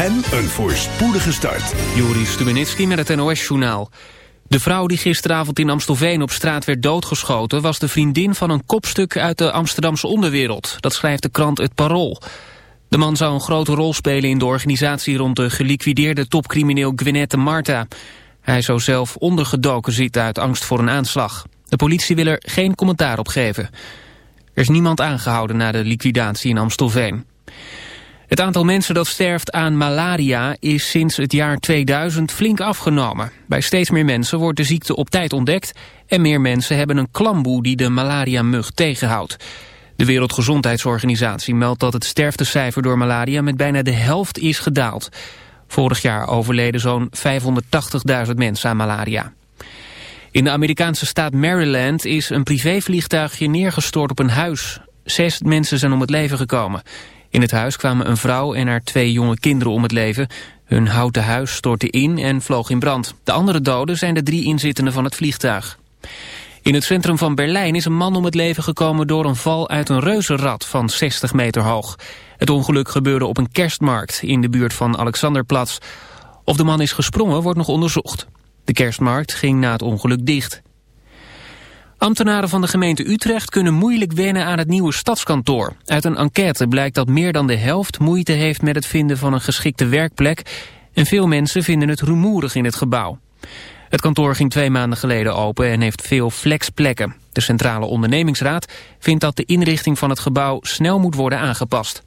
en een voorspoedige start. Juri Stubenitski met het NOS-journaal. De vrouw die gisteravond in Amstelveen op straat werd doodgeschoten... was de vriendin van een kopstuk uit de Amsterdamse onderwereld. Dat schrijft de krant Het Parool. De man zou een grote rol spelen in de organisatie... rond de geliquideerde topcrimineel Gwynette Marta. Hij zou zelf ondergedoken zitten uit angst voor een aanslag. De politie wil er geen commentaar op geven. Er is niemand aangehouden na de liquidatie in Amstelveen. Het aantal mensen dat sterft aan malaria is sinds het jaar 2000 flink afgenomen. Bij steeds meer mensen wordt de ziekte op tijd ontdekt... en meer mensen hebben een klamboe die de malaria-mug tegenhoudt. De Wereldgezondheidsorganisatie meldt dat het sterftecijfer door malaria... met bijna de helft is gedaald. Vorig jaar overleden zo'n 580.000 mensen aan malaria. In de Amerikaanse staat Maryland is een privévliegtuigje neergestort op een huis. Zes mensen zijn om het leven gekomen. In het huis kwamen een vrouw en haar twee jonge kinderen om het leven. Hun houten huis stortte in en vloog in brand. De andere doden zijn de drie inzittenden van het vliegtuig. In het centrum van Berlijn is een man om het leven gekomen door een val uit een reuzenrad van 60 meter hoog. Het ongeluk gebeurde op een kerstmarkt in de buurt van Alexanderplatz. Of de man is gesprongen wordt nog onderzocht. De kerstmarkt ging na het ongeluk dicht. Ambtenaren van de gemeente Utrecht kunnen moeilijk wennen aan het nieuwe stadskantoor. Uit een enquête blijkt dat meer dan de helft moeite heeft met het vinden van een geschikte werkplek... en veel mensen vinden het rumoerig in het gebouw. Het kantoor ging twee maanden geleden open en heeft veel flexplekken. De Centrale Ondernemingsraad vindt dat de inrichting van het gebouw snel moet worden aangepast.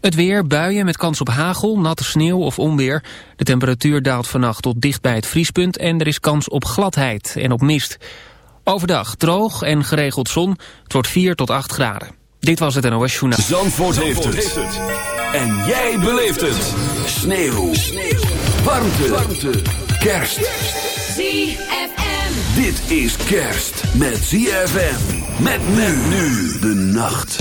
Het weer, buien met kans op hagel, natte sneeuw of onweer. De temperatuur daalt vannacht tot dicht bij het vriespunt... en er is kans op gladheid en op mist. Overdag droog en geregeld zon. Het wordt 4 tot 8 graden. Dit was het NOS Journaal. Zandvoort, heeft, het. En jij beleeft het. Sneeuw. Sneeuw. Warmte. Warmte. Kerst. ZFM. Dit is kerst met ZFM. Met men nu de nacht.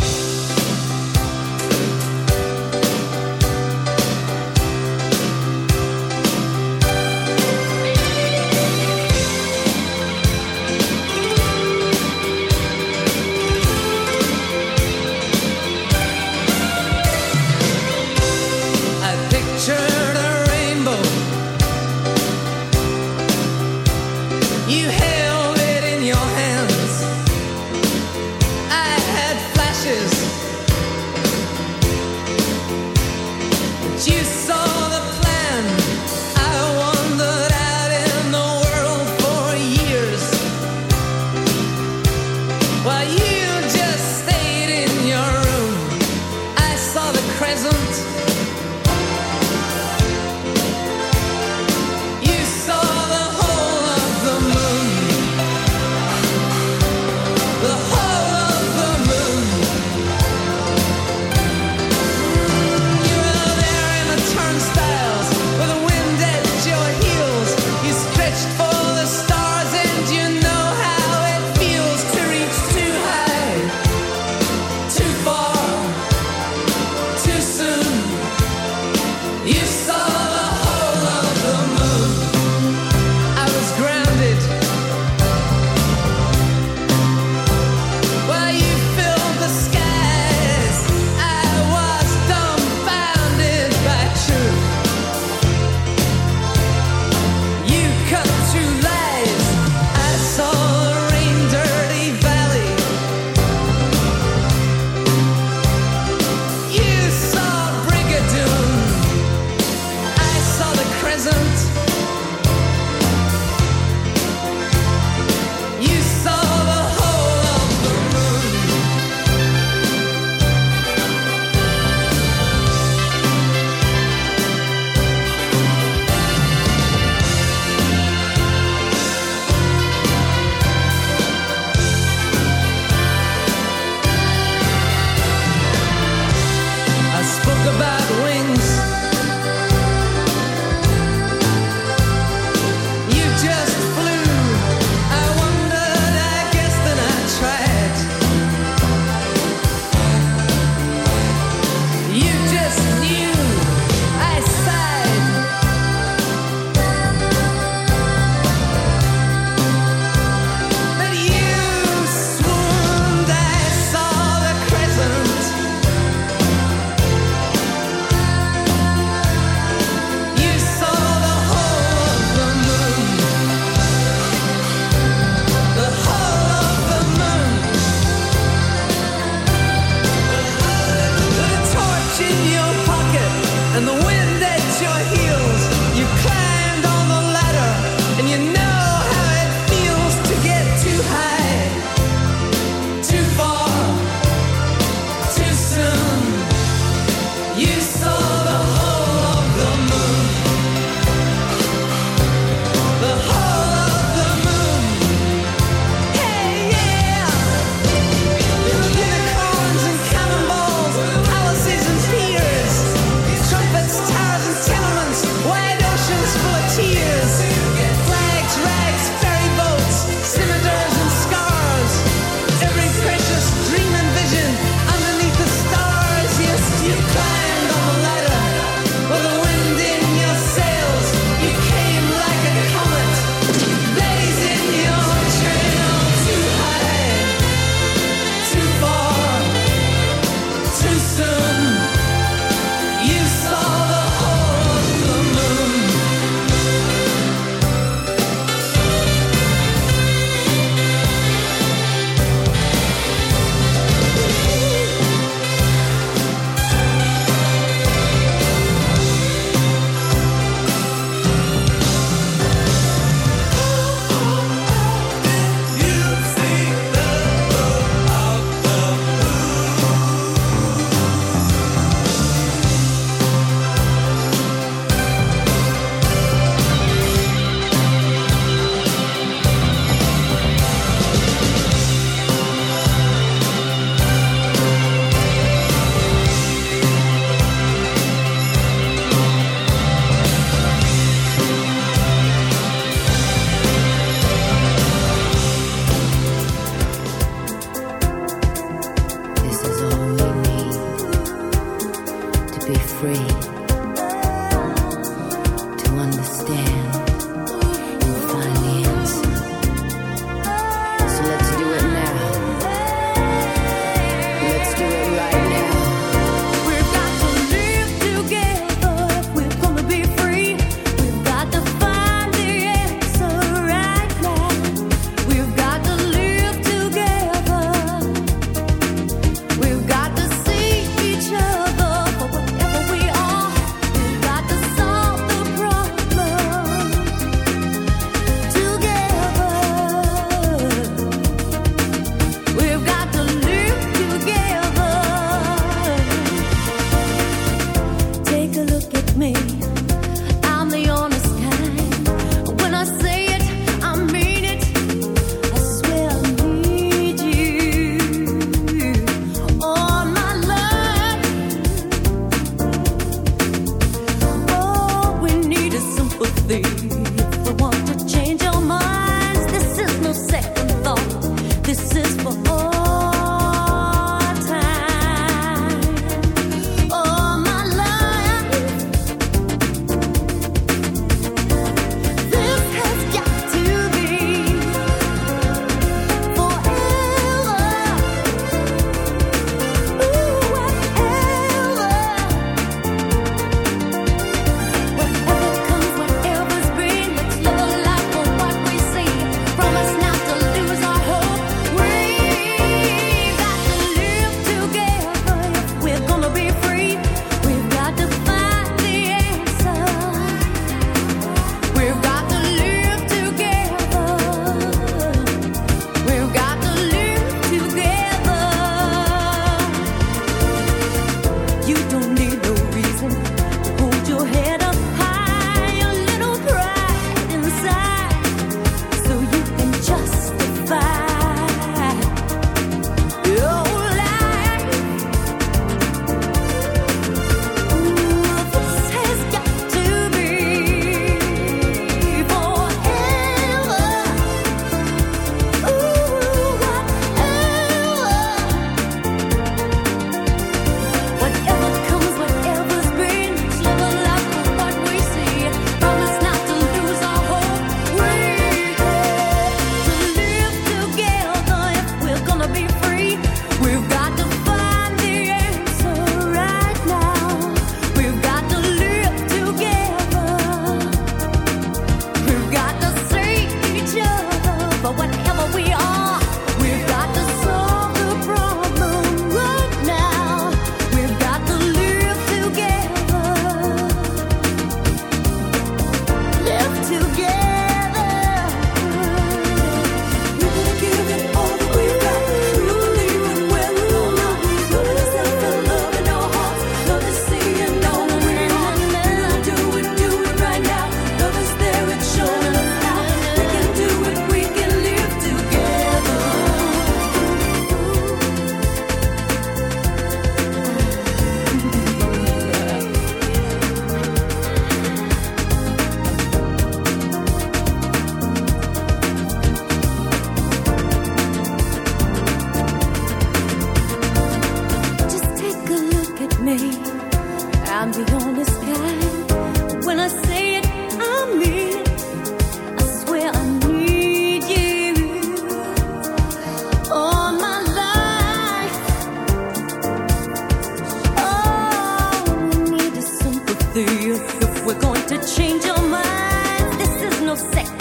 to change your mind. This is no second.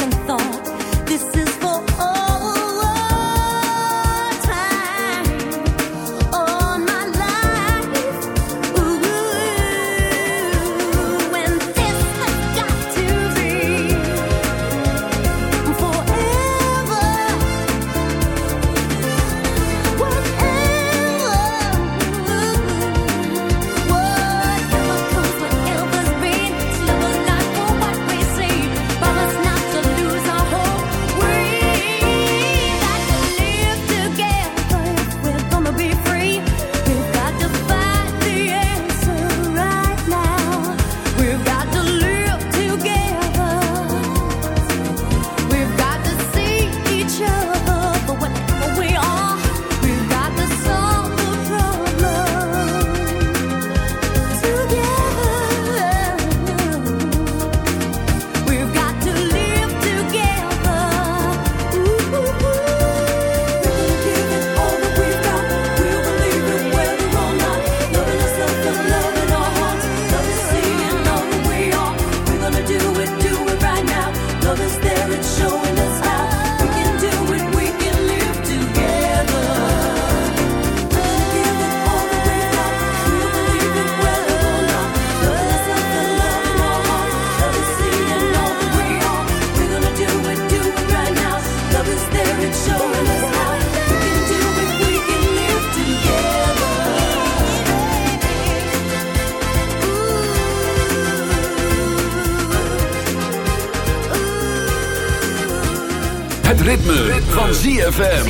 ZFM.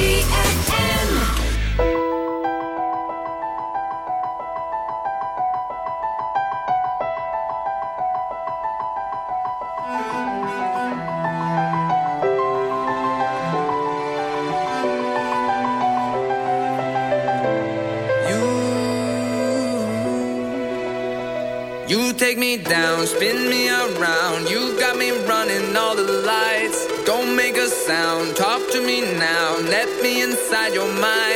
You, you take me down, spin me around. You got me running all the lights. Don't make a sound inside your mind.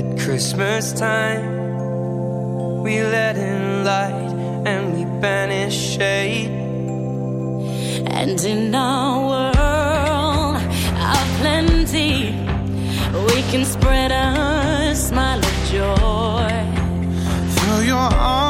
At Christmas time, we let in light and we banish shade. And in our world of plenty, we can spread a smile of joy. Through your arms.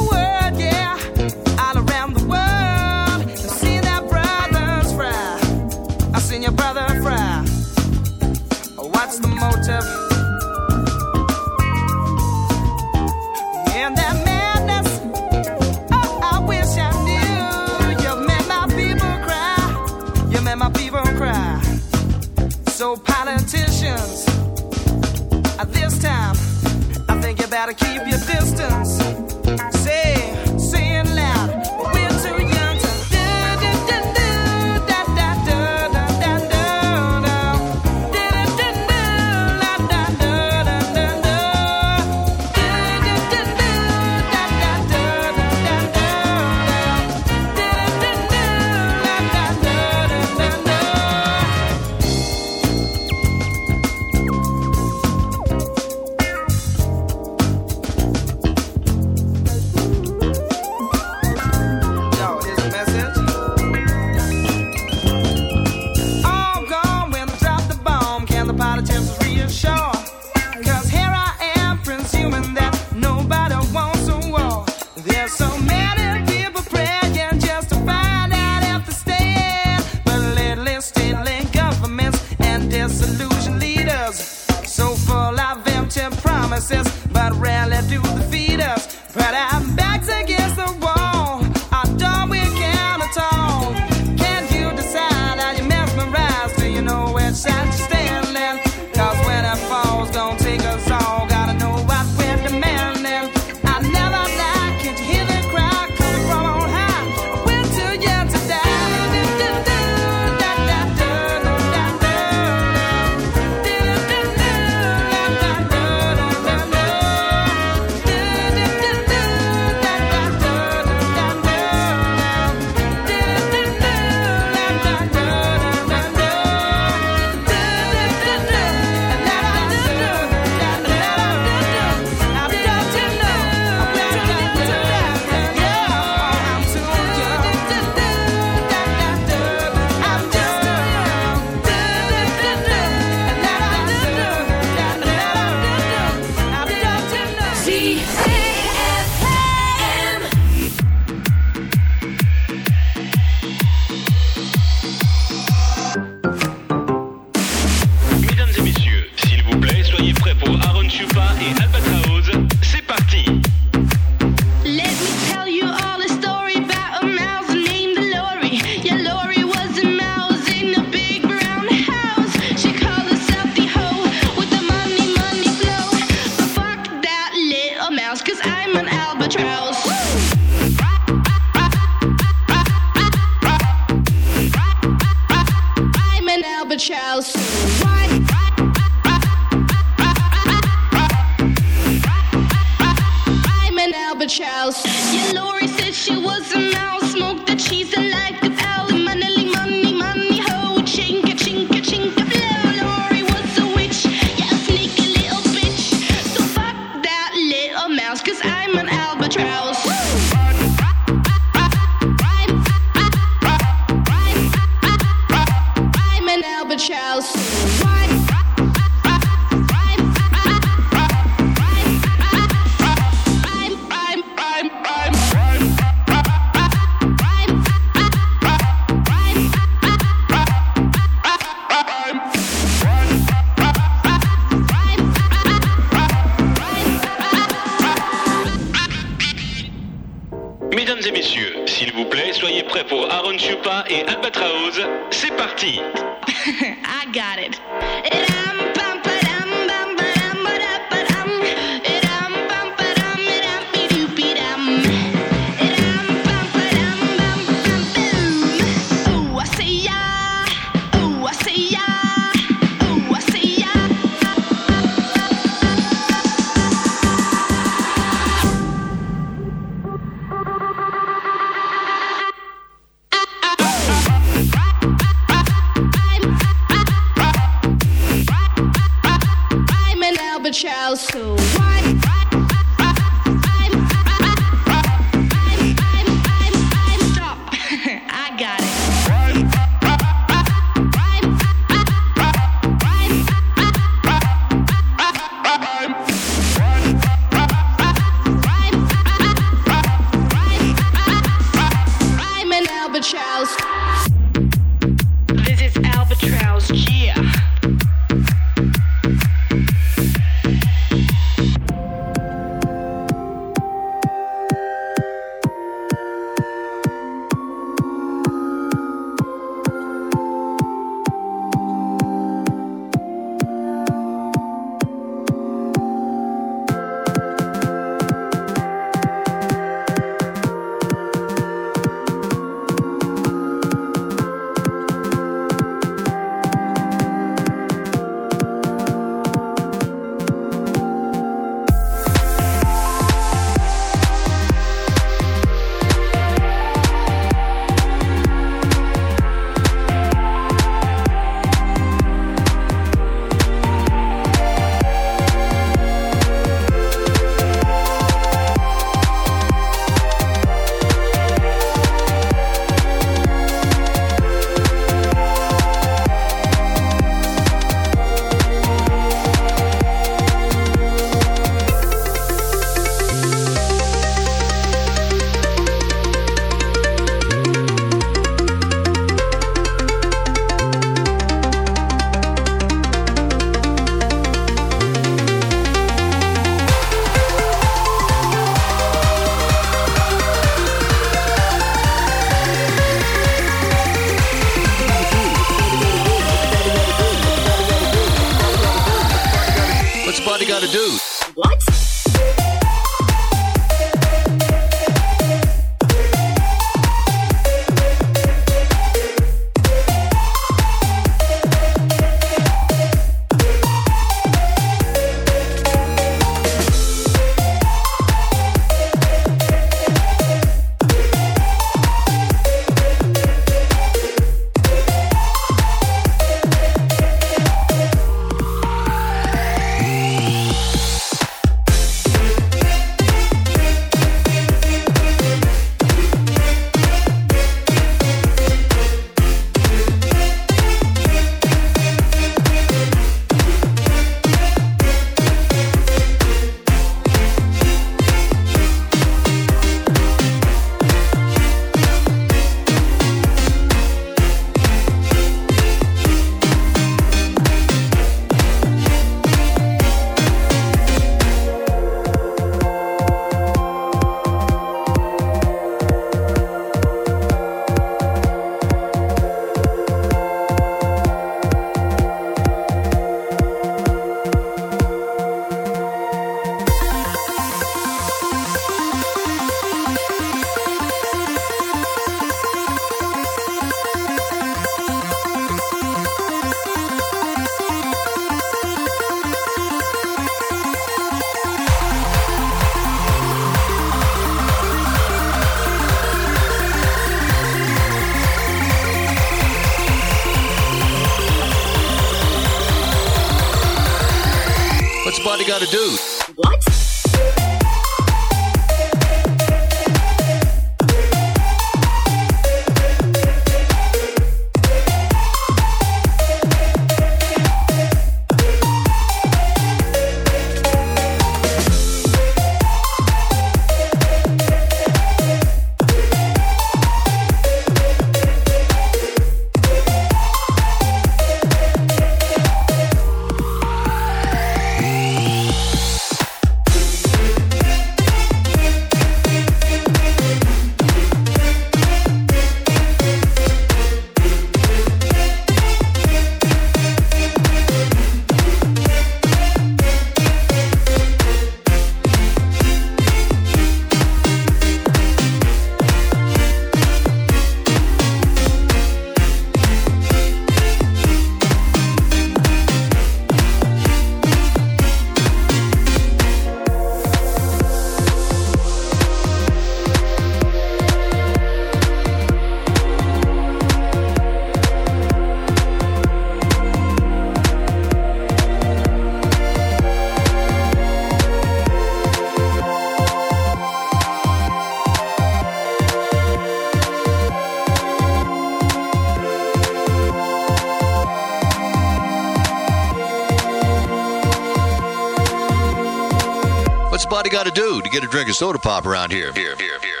Body Gotta Do to get a drink of soda pop around here? Here, here, here,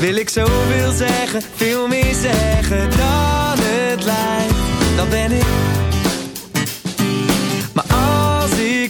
wil ik zoveel zeggen, veel meer zeggen dan het lijkt. Dan ben ik.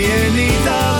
je niet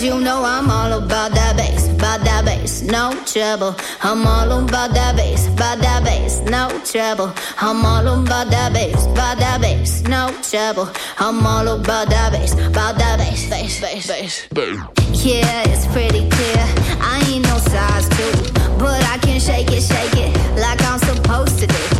Cause you know I'm all about that bass, about that bass, no trouble. I'm all about that bass, about that bass, no trouble. I'm all about that bass, about that bass, no trouble. I'm all about that bass, about that bass, bass, bass, bass. bass. Yeah, it's pretty clear. I ain't no size two, but I can shake it, shake it like I'm supposed to do.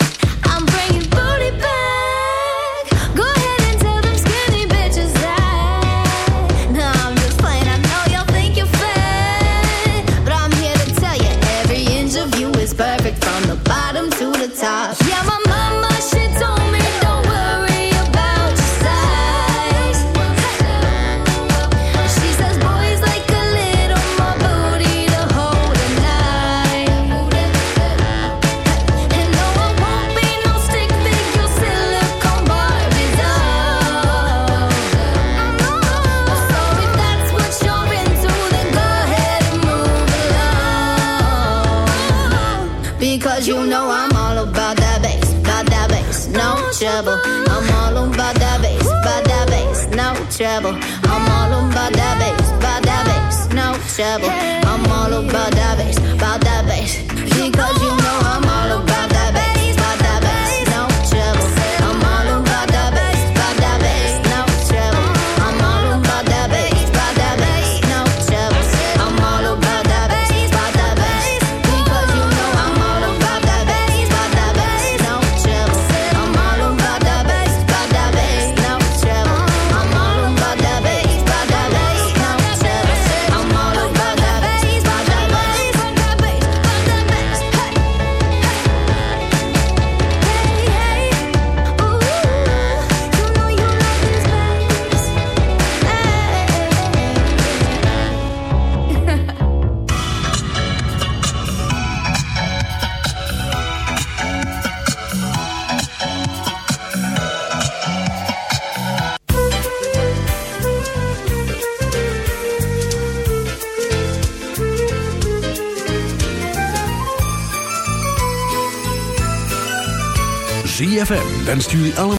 en stuur alle...